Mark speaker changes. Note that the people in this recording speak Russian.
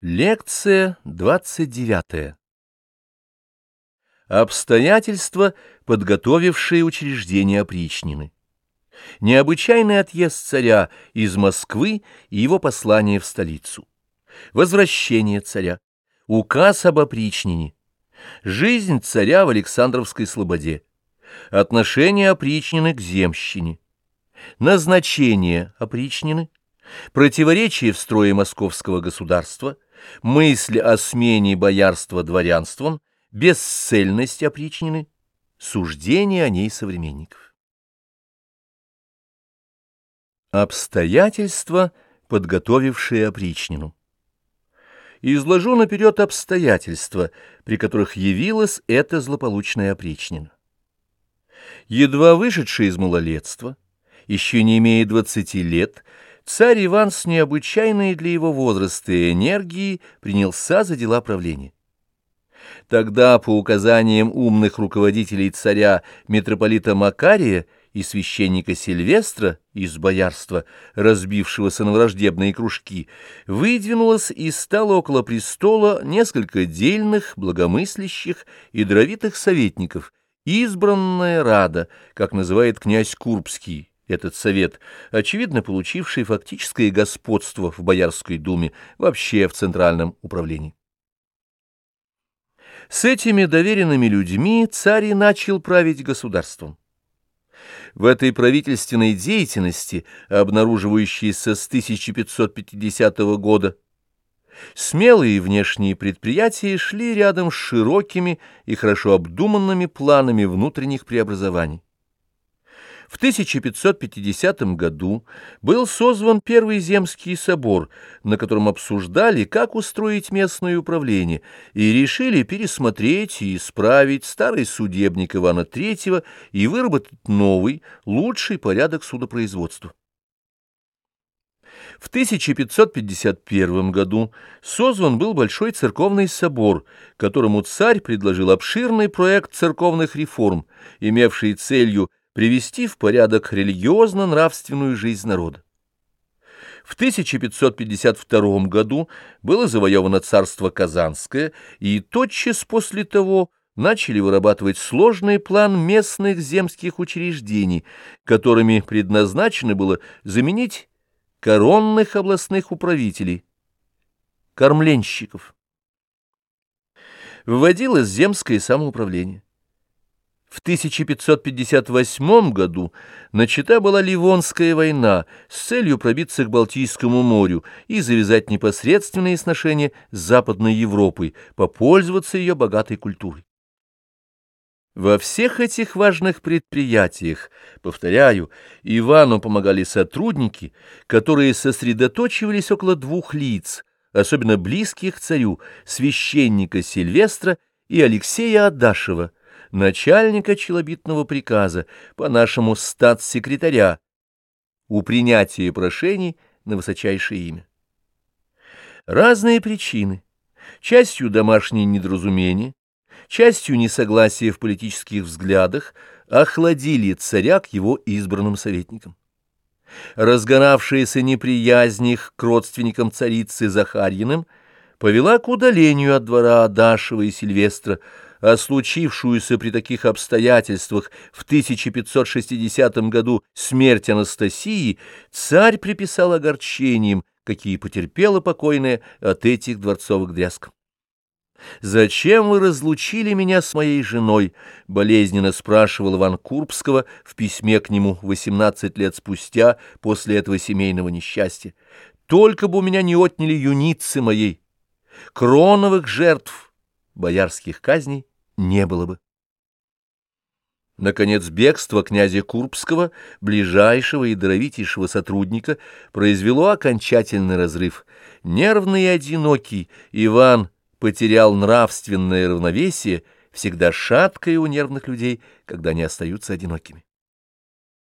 Speaker 1: Лекция двадцать девятая. Обстоятельства, подготовившие учреждение опричнины. Необычайный отъезд царя из Москвы и его послание в столицу. Возвращение царя. Указ об опричнине. Жизнь царя в Александровской слободе. Отношение опричнины к земщине. Назначение опричнины. Противоречие в строе московского государства – мысль о смене боярства дворянством, бесцельность опричнины, суждение о ней современников. Обстоятельства, подготовившие опричнину. Изложу наперед обстоятельства, при которых явилась эта злополучная опричнина. Едва вышедший из малолетства, еще не имея двадцати лет, Царь Иван с необычайной для его возраста энергией принялся за дела правления. Тогда, по указаниям умных руководителей царя митрополита Макария и священника Сильвестра из боярства, разбившегося на враждебные кружки, выдвинулось и стало около престола несколько дельных, благомыслящих и дровитых советников, избранная рада, как называет князь Курбский, этот совет, очевидно получивший фактическое господство в Боярской думе, вообще в Центральном управлении. С этими доверенными людьми царь и начал править государством. В этой правительственной деятельности, обнаруживающейся с 1550 года, смелые внешние предприятия шли рядом с широкими и хорошо обдуманными планами внутренних преобразований. В 1550 году был созван Первый Земский собор, на котором обсуждали, как устроить местное управление, и решили пересмотреть и исправить старый судебник Ивана III и выработать новый, лучший порядок судопроизводства. В 1551 году созван был Большой церковный собор, которому царь предложил обширный проект церковных реформ, имевший целью привести в порядок религиозно-нравственную жизнь народа. В 1552 году было завоевано царство Казанское, и тотчас после того начали вырабатывать сложный план местных земских учреждений, которыми предназначено было заменить коронных областных управителей, кормленщиков. Вводилось земское самоуправление. В 1558 году начата была Ливонская война с целью пробиться к Балтийскому морю и завязать непосредственные сношения с Западной Европой, попользоваться ее богатой культурой. Во всех этих важных предприятиях, повторяю, Ивану помогали сотрудники, которые сосредоточивались около двух лиц, особенно близких царю, священника Сильвестра и Алексея Адашева, начальника челобитного приказа, по-нашему статс-секретаря, у принятия прошений на высочайшее имя. Разные причины, частью домашние недоразумения, частью несогласия в политических взглядах, охладили царя к его избранным советникам. Разгоравшаяся неприязнь их к родственникам царицы Захарьиным повела к удалению от двора Адашева и Сильвестра, а случившуюся при таких обстоятельствах в 1560 году смерть Анастасии царь приписал огорчением, какие потерпела покойная от этих дворцовых дрязг. «Зачем вы разлучили меня с моей женой?» — болезненно спрашивал Иван Курбского в письме к нему 18 лет спустя после этого семейного несчастья. «Только бы у меня не отняли юницы моей, кроновых жертв, боярских казней не было бы. Наконец, бегство князя Курбского, ближайшего и даровитейшего сотрудника, произвело окончательный разрыв. Нервный и одинокий Иван потерял нравственное равновесие, всегда шаткое у нервных людей, когда они остаются одинокими.